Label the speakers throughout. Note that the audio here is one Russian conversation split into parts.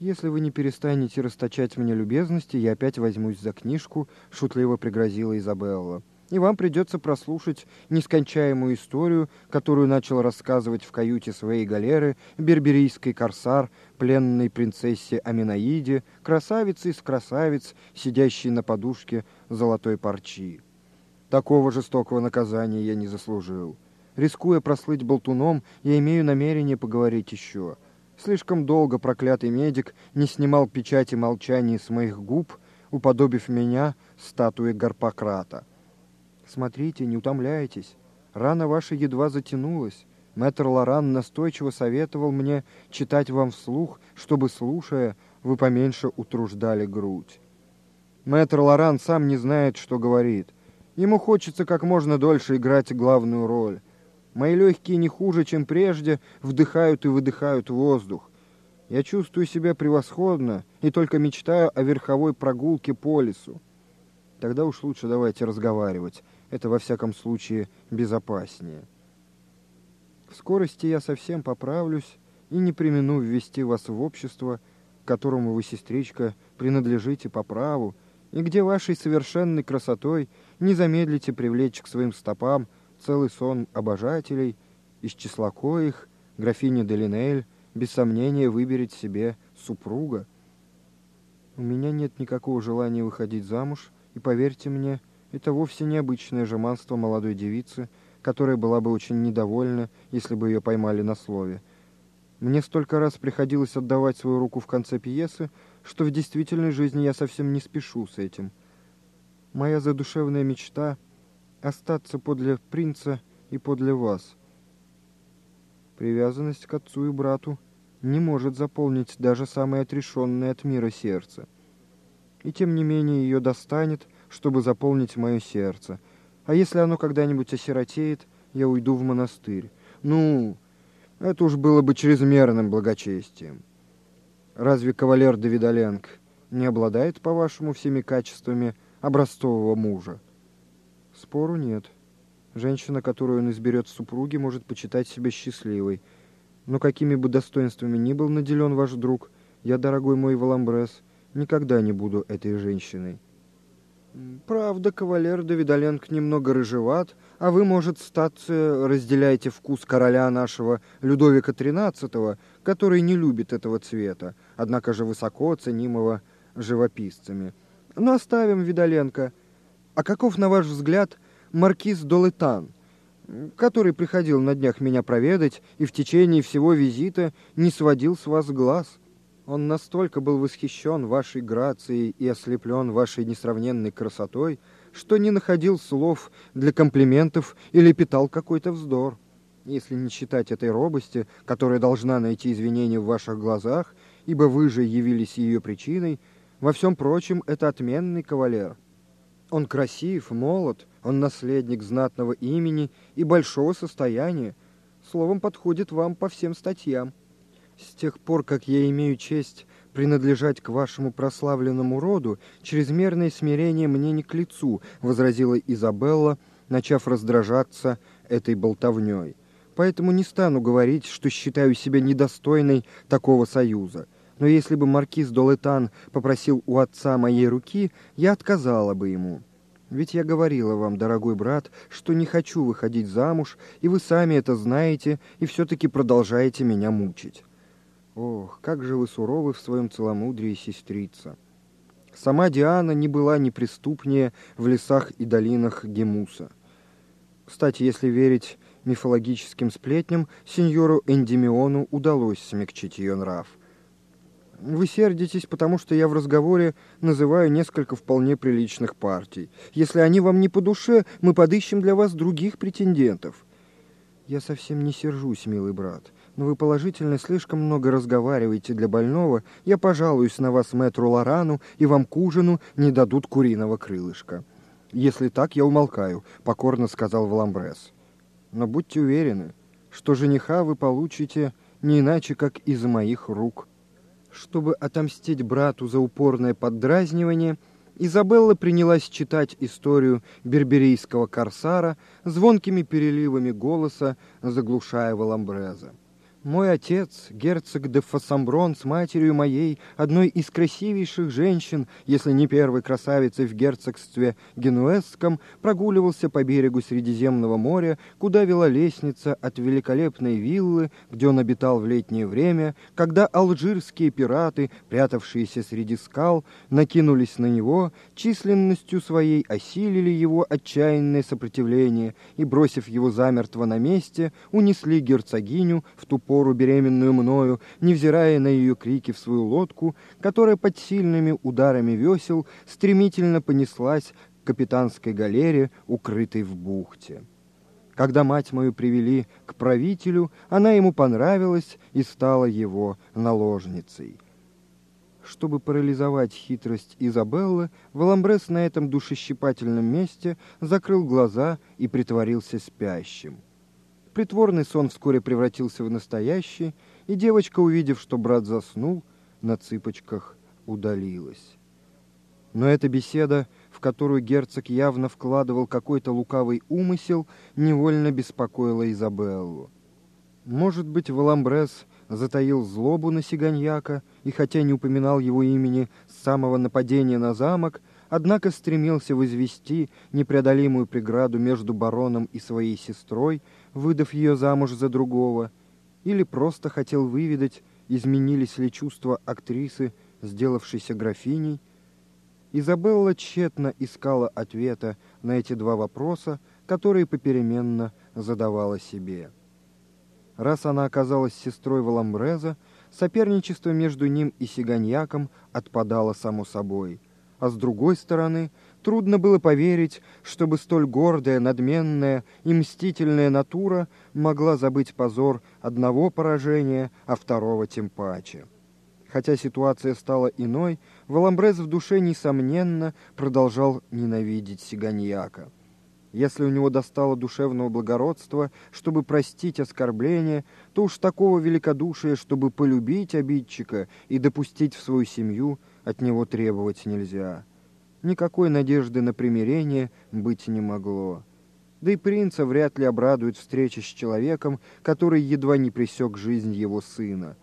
Speaker 1: «Если вы не перестанете расточать мне любезности, я опять возьмусь за книжку», — шутливо пригрозила Изабелла. «И вам придется прослушать нескончаемую историю, которую начал рассказывать в каюте своей галеры берберийский корсар, пленной принцессе Аминаиде, красавице из красавиц, сидящей на подушке золотой парчи. Такого жестокого наказания я не заслужил. Рискуя прослыть болтуном, я имею намерение поговорить еще». Слишком долго проклятый медик не снимал печати молчания с моих губ, уподобив меня статуе Гарпократа. Смотрите, не утомляйтесь. Рана ваша едва затянулась. Мэтр Лоран настойчиво советовал мне читать вам вслух, чтобы, слушая, вы поменьше утруждали грудь. Мэтр Лоран сам не знает, что говорит. Ему хочется как можно дольше играть главную роль. Мои легкие не хуже, чем прежде, вдыхают и выдыхают воздух. Я чувствую себя превосходно и только мечтаю о верховой прогулке по лесу. Тогда уж лучше давайте разговаривать. Это, во всяком случае, безопаснее. В скорости я совсем поправлюсь и не примену ввести вас в общество, которому вы, сестричка, принадлежите по праву, и где вашей совершенной красотой не замедлите привлечь к своим стопам – целый сон обожателей, из числа коих графиня Делинель без сомнения выберет себе супруга. У меня нет никакого желания выходить замуж, и поверьте мне, это вовсе не обычное жеманство молодой девицы, которая была бы очень недовольна, если бы ее поймали на слове. Мне столько раз приходилось отдавать свою руку в конце пьесы, что в действительной жизни я совсем не спешу с этим. Моя задушевная мечта — остаться подле принца и подле вас. Привязанность к отцу и брату не может заполнить даже самое отрешенное от мира сердце. И тем не менее ее достанет, чтобы заполнить мое сердце. А если оно когда-нибудь осиротеет, я уйду в монастырь. Ну, это уж было бы чрезмерным благочестием. Разве кавалер Давидоленко не обладает, по-вашему, всеми качествами образцового мужа? Спору нет. Женщина, которую он изберет в супруге, может почитать себя счастливой. Но какими бы достоинствами ни был наделен ваш друг, я, дорогой мой Валамбрес, никогда не буду этой женщиной. Правда, кавалер Давидоленко немного рыжеват, а вы, может, статься, разделяете вкус короля нашего Людовика XIII, который не любит этого цвета, однако же высоко ценимого живописцами. Но оставим Видоленко. А каков, на ваш взгляд, маркиз Долетан, который приходил на днях меня проведать и в течение всего визита не сводил с вас глаз? Он настолько был восхищен вашей грацией и ослеплен вашей несравненной красотой, что не находил слов для комплиментов или питал какой-то вздор. Если не считать этой робости, которая должна найти извинения в ваших глазах, ибо вы же явились ее причиной, во всем прочем это отменный кавалер. Он красив, молод, он наследник знатного имени и большого состояния. Словом, подходит вам по всем статьям. С тех пор, как я имею честь принадлежать к вашему прославленному роду, чрезмерное смирение мне не к лицу, возразила Изабелла, начав раздражаться этой болтовней. Поэтому не стану говорить, что считаю себя недостойной такого союза. Но если бы маркиз Долетан попросил у отца моей руки, я отказала бы ему. Ведь я говорила вам, дорогой брат, что не хочу выходить замуж, и вы сами это знаете, и все-таки продолжаете меня мучить. Ох, как же вы суровы в своем целомудрии, сестрица. Сама Диана не была неприступнее в лесах и долинах Гемуса. Кстати, если верить мифологическим сплетням, сеньору Эндимиону удалось смягчить ее нрав. Вы сердитесь, потому что я в разговоре называю несколько вполне приличных партий. Если они вам не по душе, мы подыщем для вас других претендентов. Я совсем не сержусь, милый брат, но вы положительно слишком много разговариваете для больного. Я пожалуюсь на вас мэтру Лорану, и вам к ужину не дадут куриного крылышка. Если так, я умолкаю, покорно сказал Валамбрес. Но будьте уверены, что жениха вы получите не иначе, как из моих рук. Чтобы отомстить брату за упорное поддразнивание, Изабелла принялась читать историю берберийского корсара звонкими переливами голоса, заглушая Валамбреза. Мой отец, герцог де Фассамброн, с матерью моей, одной из красивейших женщин, если не первой красавицей в герцогстве Генуэзском, прогуливался по берегу Средиземного моря, куда вела лестница от великолепной виллы, где он обитал в летнее время, когда алжирские пираты, прятавшиеся среди скал, накинулись на него, численностью своей осилили его отчаянное сопротивление и, бросив его замертво на месте, унесли герцогиню в ту пору беременную мною, невзирая на ее крики в свою лодку, которая под сильными ударами весел стремительно понеслась к капитанской галере, укрытой в бухте. Когда мать мою привели к правителю, она ему понравилась и стала его наложницей. Чтобы парализовать хитрость Изабеллы, Валамбрес на этом душещипательном месте закрыл глаза и притворился спящим. Притворный сон вскоре превратился в настоящий, и девочка, увидев, что брат заснул, на цыпочках удалилась. Но эта беседа, в которую герцог явно вкладывал какой-то лукавый умысел, невольно беспокоила Изабеллу. Может быть, Валамбрес затаил злобу на Сиганьяка, и хотя не упоминал его имени с самого нападения на замок, однако стремился возвести непреодолимую преграду между бароном и своей сестрой, выдав ее замуж за другого, или просто хотел выведать, изменились ли чувства актрисы, сделавшейся графиней. Изабелла тщетно искала ответа на эти два вопроса, которые попеременно задавала себе. Раз она оказалась сестрой Валамбреза, соперничество между ним и Сиганьяком отпадало само собой – а с другой стороны, трудно было поверить, чтобы столь гордая, надменная и мстительная натура могла забыть позор одного поражения, а второго тем паче. Хотя ситуация стала иной, Валамбрез в душе, несомненно, продолжал ненавидеть Сиганьяка. Если у него достало душевного благородства, чтобы простить оскорбление, то уж такого великодушия, чтобы полюбить обидчика и допустить в свою семью – от него требовать нельзя. Никакой надежды на примирение быть не могло. Да и принца вряд ли обрадует встреча с человеком, который едва не пресек жизнь его сына.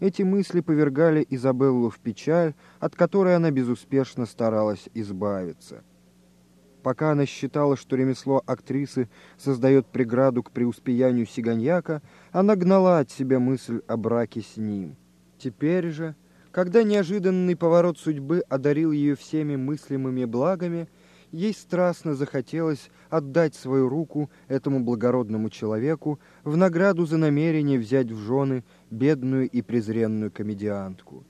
Speaker 1: Эти мысли повергали Изабеллу в печаль, от которой она безуспешно старалась избавиться. Пока она считала, что ремесло актрисы создает преграду к преуспеянию Сиганьяка, она гнала от себя мысль о браке с ним. Теперь же когда неожиданный поворот судьбы одарил ее всеми мыслимыми благами, ей страстно захотелось отдать свою руку этому благородному человеку в награду за намерение взять в жены бедную и презренную комедиантку.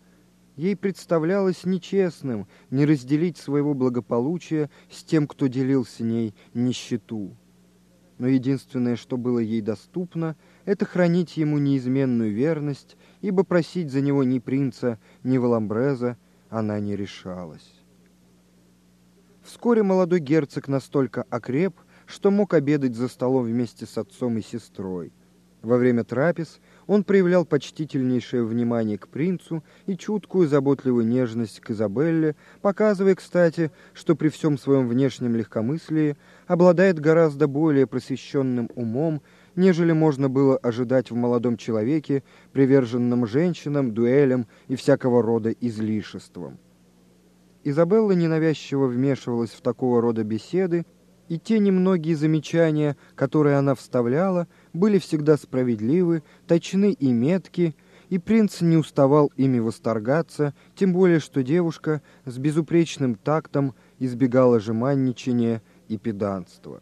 Speaker 1: Ей представлялось нечестным не разделить своего благополучия с тем, кто делил с ней нищету. Но единственное, что было ей доступно, это хранить ему неизменную верность ибо просить за него ни принца, ни Валамбреза она не решалась. Вскоре молодой герцог настолько окреп, что мог обедать за столом вместе с отцом и сестрой. Во время трапез он проявлял почтительнейшее внимание к принцу и чуткую заботливую нежность к Изабелле, показывая, кстати, что при всем своем внешнем легкомыслии обладает гораздо более просвещенным умом нежели можно было ожидать в молодом человеке, приверженном женщинам, дуэлям и всякого рода излишествам. Изабелла ненавязчиво вмешивалась в такого рода беседы, и те немногие замечания, которые она вставляла, были всегда справедливы, точны и метки, и принц не уставал ими восторгаться, тем более что девушка с безупречным тактом избегала жеманничания и педанства.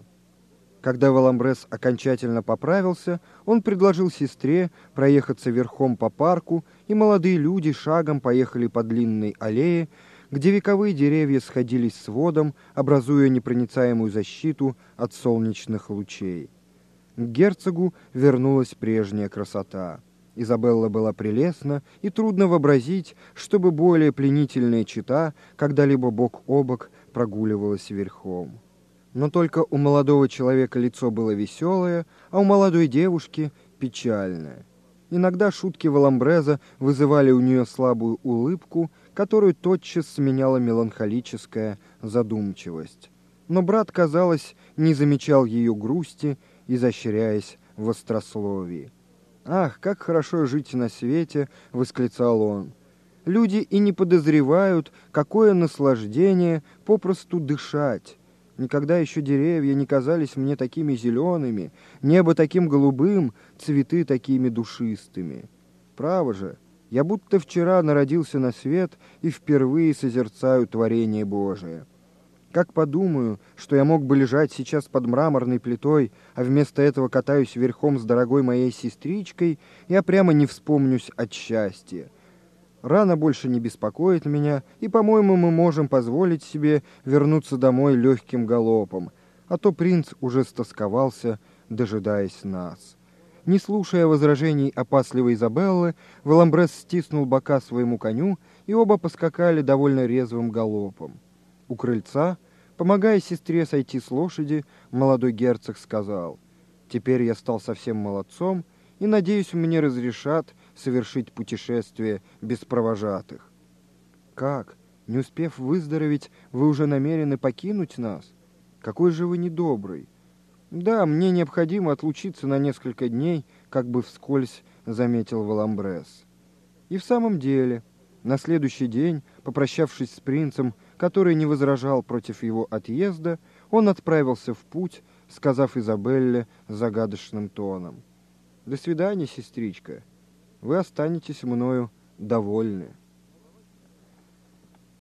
Speaker 1: Когда Валамбрес окончательно поправился, он предложил сестре проехаться верхом по парку, и молодые люди шагом поехали по длинной аллее, где вековые деревья сходились с водом, образуя непроницаемую защиту от солнечных лучей. К герцогу вернулась прежняя красота. Изабелла была прелестна, и трудно вообразить, чтобы более пленительная чита когда-либо бок о бок прогуливалась верхом но только у молодого человека лицо было веселое, а у молодой девушки печальное. Иногда шутки Валамбреза вызывали у нее слабую улыбку, которую тотчас сменяла меланхолическая задумчивость. Но брат, казалось, не замечал ее грусти, изощряясь в острословии. «Ах, как хорошо жить на свете!» — восклицал он. «Люди и не подозревают, какое наслаждение попросту дышать. Никогда еще деревья не казались мне такими зелеными, небо таким голубым, цветы такими душистыми. Право же, я будто вчера народился на свет и впервые созерцаю творение Божие». Как подумаю, что я мог бы лежать сейчас под мраморной плитой, а вместо этого катаюсь верхом с дорогой моей сестричкой, я прямо не вспомнюсь от счастья. Рана больше не беспокоит меня, и, по-моему, мы можем позволить себе вернуться домой легким галопом, а то принц уже стосковался, дожидаясь нас. Не слушая возражений опасливой Изабеллы, Валамбрес стиснул бока своему коню, и оба поскакали довольно резвым галопом. У крыльца, помогая сестре сойти с лошади, молодой герцог сказал, «Теперь я стал совсем молодцом, и, надеюсь, мне разрешат совершить путешествие без провожатых». «Как? Не успев выздороветь, вы уже намерены покинуть нас? Какой же вы недобрый!» «Да, мне необходимо отлучиться на несколько дней», как бы вскользь заметил Валамбрес. И в самом деле, на следующий день, попрощавшись с принцем, который не возражал против его отъезда, он отправился в путь, сказав Изабелле загадочным тоном. «До свидания, сестричка. Вы останетесь мною довольны».